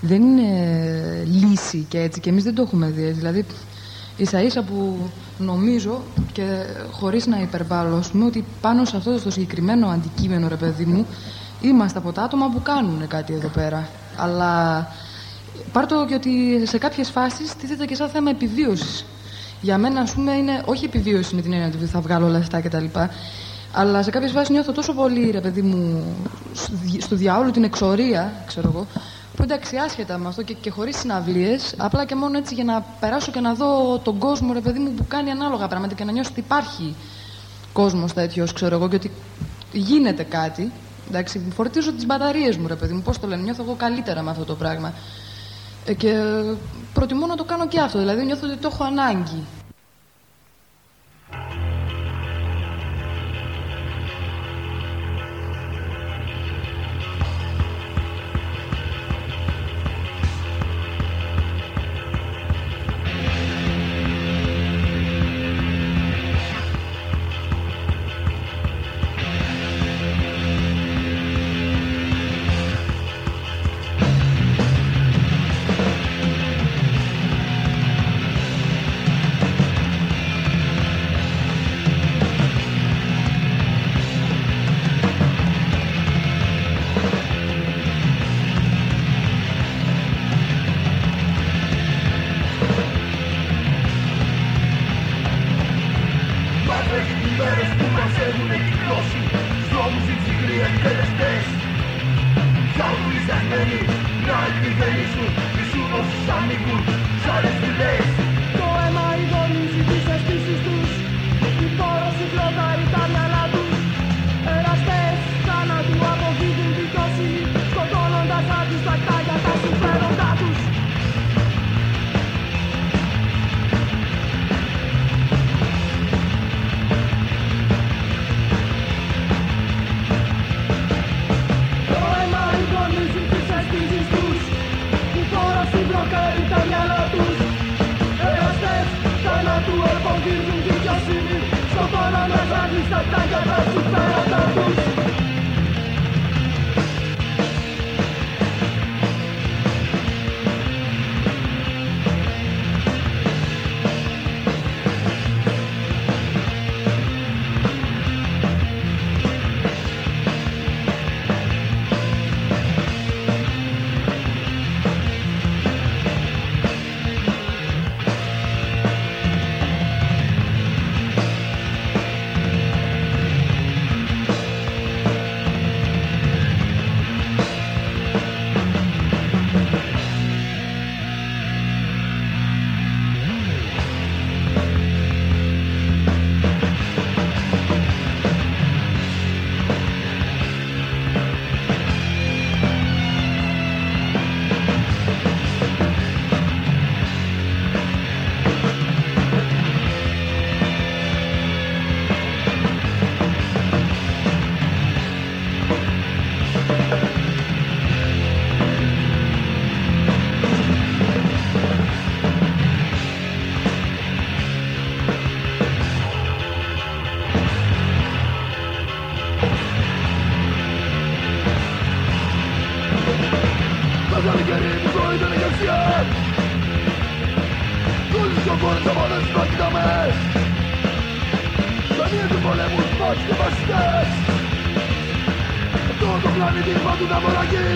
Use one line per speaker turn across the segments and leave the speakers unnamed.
δεν είναι λύση και έτσι και εμείς δεν το έχουμε δει έτσι. Δηλαδή ίσα ίσα που νομίζω και χωρίς να υπερβάλλω πούμε, ότι πάνω σε αυτό το συγκεκριμένο αντικείμενο ρε παιδί μου είμαστε από τα άτομα που κάνουν κάτι εδώ πέρα. Αλλά πάρ' και ότι σε κάποιες φάσεις τίθεται και σαν θέμα επιβίωσης. Για μένα, ας πούμε, είναι όχι επιβίωση με την έννοια ότι θα βγάλω λεφτά κτλ. Αλλά σε κάποιες βάσει νιώθω τόσο πολύ, ρε παιδί μου, στο διάολο την εξορία, ξέρω εγώ, που εντάξει, άσχετα με αυτό και, και χωρίς συναυλίες, απλά και μόνο έτσι για να περάσω και να δω τον κόσμο, ρε παιδί μου, που κάνει ανάλογα πράγματα και να νιώσω ότι υπάρχει κόσμος τέτοιος, ξέρω εγώ, και ότι γίνεται κάτι. Εντάξει, φορτίζω τις μπαταρίες μου, ρε παιδί μου, πώς το λένε, νιώθω εγώ καλύτερα με αυτό το πράγμα. Ε, και προτιμώ να το κάνω και αυτό, δηλαδή νιώθω ότι το έχω ανάγκη.
to. Bye. gotta get in before he's gonna get scared Cause he's gone for the top of this fucking dumbass Σαν και βασιτές Τον το πλανήτη παντού να μοραγεί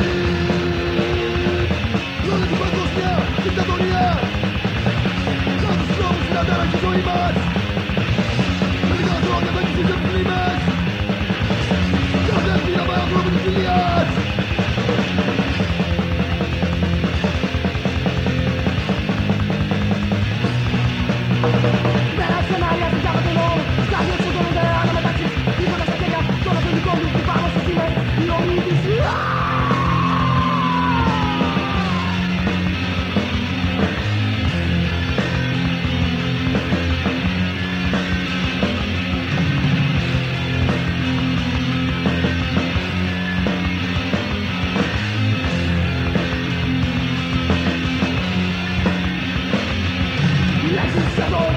Λόγια του παντοσμιά και την κατονία Σαν τους τρόπους να ταραχεί ζωή μας settle.